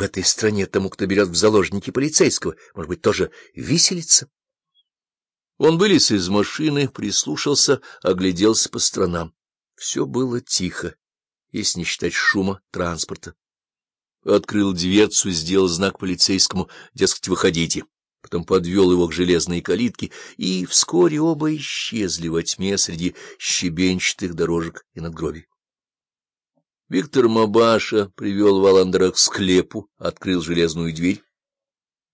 в этой стране тому, кто берет в заложники полицейского, может быть, тоже виселица? Он вылез из машины, прислушался, огляделся по сторонам. Все было тихо, если не считать шума транспорта. Открыл дверцу, сделал знак полицейскому, дескать, выходите. Потом подвел его к железной калитке, и вскоре оба исчезли во тьме среди щебенчатых дорожек и надгробий. Виктор Мабаша привел Валандера к склепу, открыл железную дверь.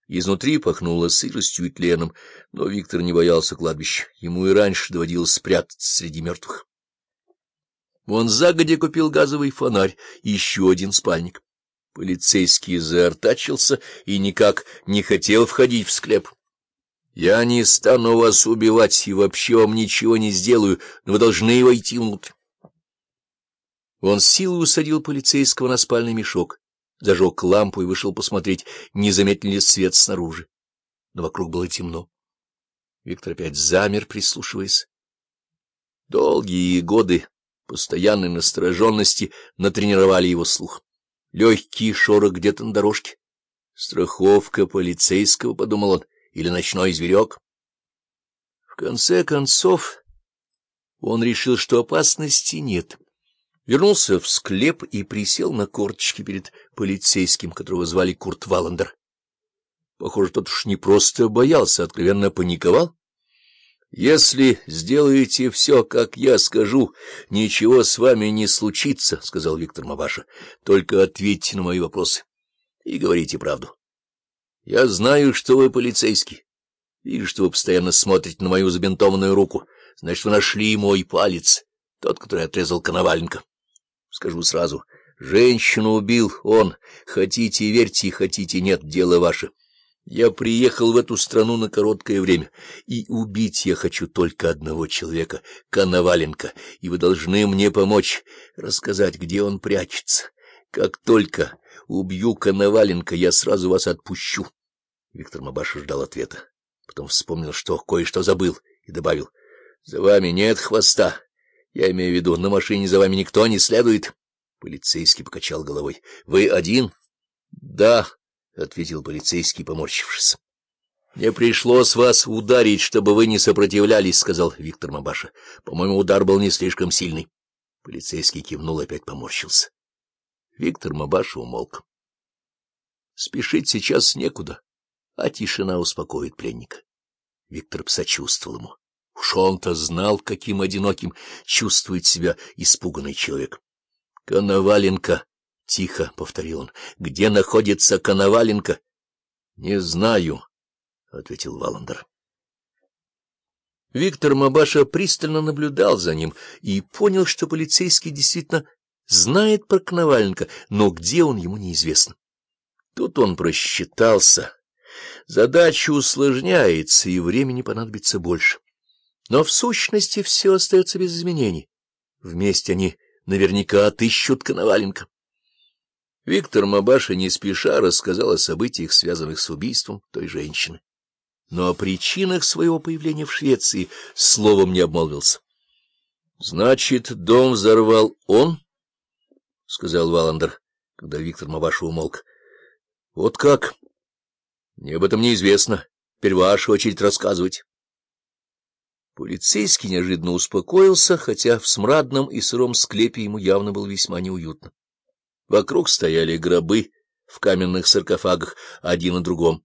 Изнутри пахнуло сыростью и тленом, но Виктор не боялся кладбища. Ему и раньше доводилось спрятаться среди мертвых. Он загодя купил газовый фонарь и еще один спальник. Полицейский заортачился и никак не хотел входить в склеп. — Я не стану вас убивать и вообще вам ничего не сделаю, но вы должны войти внутрь. Он силой усадил полицейского на спальный мешок, зажег лампу и вышел посмотреть, не заметил ли свет снаружи. Но вокруг было темно. Виктор опять замер, прислушиваясь. Долгие годы постоянной настороженности натренировали его слух легкий шорох где-то на дорожке. Страховка полицейского, — подумал он, — или ночной зверек. В конце концов, он решил, что опасности нет. Вернулся в склеп и присел на корточки перед полицейским, которого звали Курт Валандер. Похоже, тот уж не просто боялся, а откровенно паниковал. «Если сделаете все, как я скажу, ничего с вами не случится», — сказал Виктор Мабаша. «Только ответьте на мои вопросы и говорите правду. Я знаю, что вы полицейский. Вижу, что вы постоянно смотрите на мою забинтованную руку. Значит, вы нашли мой палец, тот, который отрезал Коноваленко. Скажу сразу, женщину убил он. Хотите — верьте, хотите — нет, дело ваше». Я приехал в эту страну на короткое время, и убить я хочу только одного человека, Коноваленко, и вы должны мне помочь, рассказать, где он прячется. Как только убью Коноваленко, я сразу вас отпущу. Виктор Мабаша ждал ответа. Потом вспомнил, что кое-что забыл, и добавил, — За вами нет хвоста. Я имею в виду, на машине за вами никто не следует. Полицейский покачал головой. — Вы один? — Да. — ответил полицейский, поморщившись. — Мне пришлось вас ударить, чтобы вы не сопротивлялись, — сказал Виктор Мабаша. — По-моему, удар был не слишком сильный. Полицейский кивнул и опять поморщился. Виктор Мабаша умолк. Спешить сейчас некуда, а тишина успокоит пленника. Виктор посочувствовал ему. Уж он-то знал, каким одиноким чувствует себя испуганный человек. — Коноваленко! — тихо повторил он. — Где находится Коноваленко? — Не знаю, — ответил Валандер. Виктор Мабаша пристально наблюдал за ним и понял, что полицейский действительно знает про Коноваленко, но где он ему неизвестно. Тут он просчитался. Задача усложняется, и времени понадобится больше. Но в сущности все остается без изменений. Вместе они наверняка отыщут Коноваленко. Виктор Мабаша не спеша рассказал о событиях, связанных с убийством той женщины. Но о причинах своего появления в Швеции словом не обмолвился. — Значит, дом взорвал он? — сказал Валандер, когда Виктор Мабаша умолк. — Вот как? — Мне об этом неизвестно. Теперь ваша очередь рассказывать. Полицейский неожиданно успокоился, хотя в смрадном и сыром склепе ему явно было весьма неуютно. Вокруг стояли гробы в каменных саркофагах, один на другом.